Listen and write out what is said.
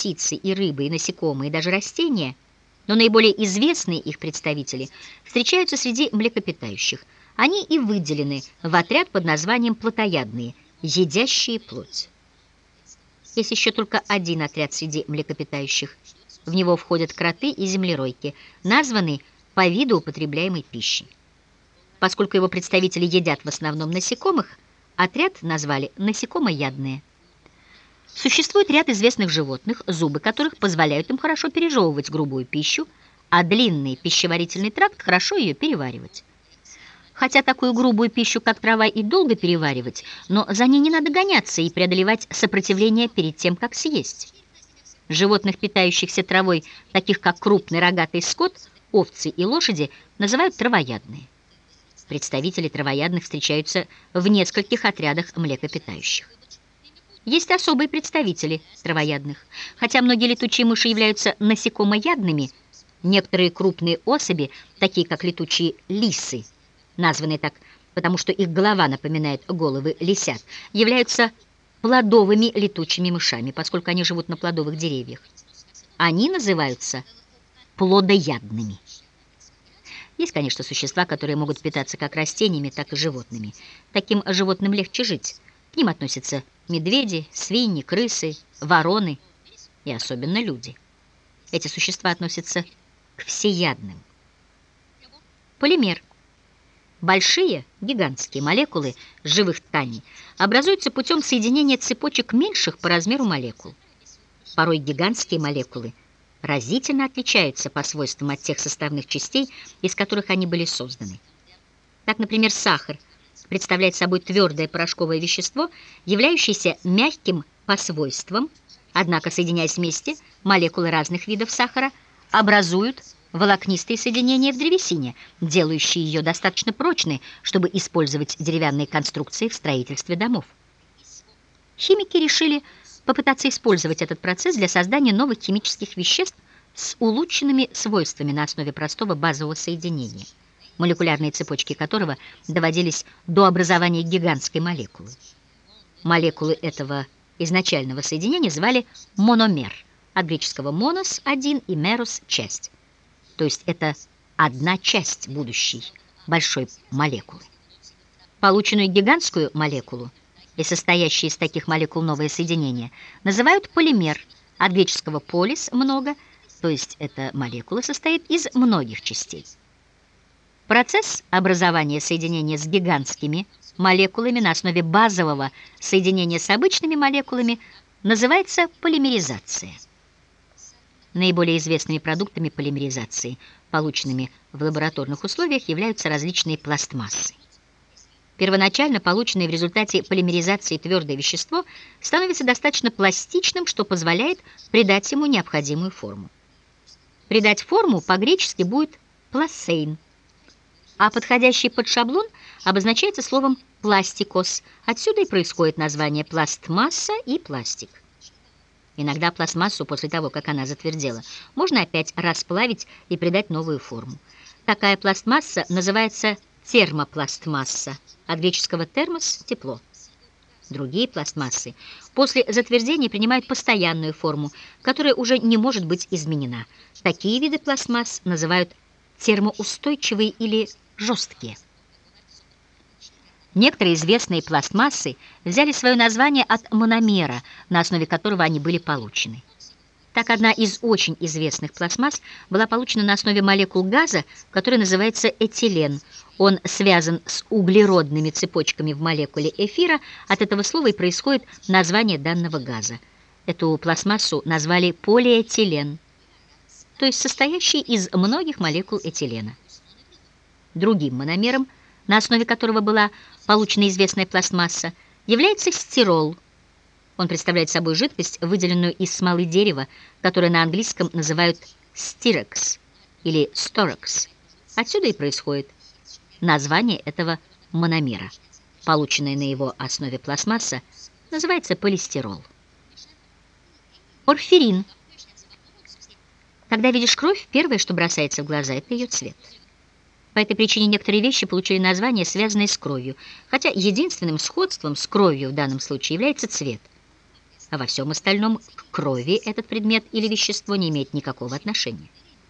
птицы, и рыбы, и насекомые, и даже растения, но наиболее известные их представители встречаются среди млекопитающих. Они и выделены в отряд под названием плотоядные, едящие плоть. Есть еще только один отряд среди млекопитающих. В него входят кроты и землеройки, названные по виду употребляемой пищи. Поскольку его представители едят в основном насекомых, отряд назвали насекомоядные. Существует ряд известных животных, зубы которых позволяют им хорошо пережевывать грубую пищу, а длинный пищеварительный тракт хорошо ее переваривать. Хотя такую грубую пищу, как трава, и долго переваривать, но за ней не надо гоняться и преодолевать сопротивление перед тем, как съесть. Животных, питающихся травой, таких как крупный рогатый скот, овцы и лошади, называют травоядные. Представители травоядных встречаются в нескольких отрядах млекопитающих. Есть особые представители травоядных. Хотя многие летучие мыши являются насекомоядными, некоторые крупные особи, такие как летучие лисы, названные так, потому что их голова напоминает головы лисят, являются плодовыми летучими мышами, поскольку они живут на плодовых деревьях. Они называются плодоядными. Есть, конечно, существа, которые могут питаться как растениями, так и животными. Таким животным легче жить. К ним относятся медведи, свиньи, крысы, вороны и особенно люди. Эти существа относятся к всеядным. Полимер. Большие, гигантские молекулы живых тканей образуются путем соединения цепочек меньших по размеру молекул. Порой гигантские молекулы – разительно отличаются по свойствам от тех составных частей, из которых они были созданы. Так, например, сахар представляет собой твердое порошковое вещество, являющееся мягким по свойствам, однако, соединяясь вместе, молекулы разных видов сахара образуют волокнистые соединения в древесине, делающие ее достаточно прочной, чтобы использовать деревянные конструкции в строительстве домов. Химики решили, попытаться использовать этот процесс для создания новых химических веществ с улучшенными свойствами на основе простого базового соединения, молекулярные цепочки которого доводились до образования гигантской молекулы. Молекулы этого изначального соединения звали мономер, от греческого «монос» — один и «мерос» — часть. То есть это одна часть будущей большой молекулы. Полученную гигантскую молекулу и состоящие из таких молекул новые соединения, называют полимер, от греческого «полис» — много, то есть эта молекула состоит из многих частей. Процесс образования соединения с гигантскими молекулами на основе базового соединения с обычными молекулами называется полимеризация. Наиболее известными продуктами полимеризации, полученными в лабораторных условиях, являются различные пластмассы. Первоначально полученное в результате полимеризации твердое вещество становится достаточно пластичным, что позволяет придать ему необходимую форму. Придать форму по-гречески будет «пласейн», а подходящий под шаблон обозначается словом «пластикос». Отсюда и происходит название пластмасса и пластик. Иногда пластмассу после того, как она затвердела, можно опять расплавить и придать новую форму. Такая пластмасса называется термопластмасса, от греческого термос – тепло. Другие пластмассы после затвердения принимают постоянную форму, которая уже не может быть изменена. Такие виды пластмасс называют термоустойчивые или жесткие. Некоторые известные пластмассы взяли свое название от мономера, на основе которого они были получены. Так одна из очень известных пластмасс была получена на основе молекул газа, который называется этилен. Он связан с углеродными цепочками в молекуле эфира, от этого слова и происходит название данного газа. Эту пластмассу назвали полиэтилен, то есть состоящий из многих молекул этилена. Другим мономером, на основе которого была получена известная пластмасса, является стирол – он представляет собой жидкость, выделенную из смолы дерева, которую на английском называют стирекс или сторекс. Отсюда и происходит название этого мономера. Полученная на его основе пластмасса называется полистирол. Порфирин. Когда видишь кровь, первое, что бросается в глаза, это ее цвет. По этой причине некоторые вещи получили название, связанное с кровью, хотя единственным сходством с кровью в данном случае является цвет – а во всем остальном к крови этот предмет или вещество не имеет никакого отношения.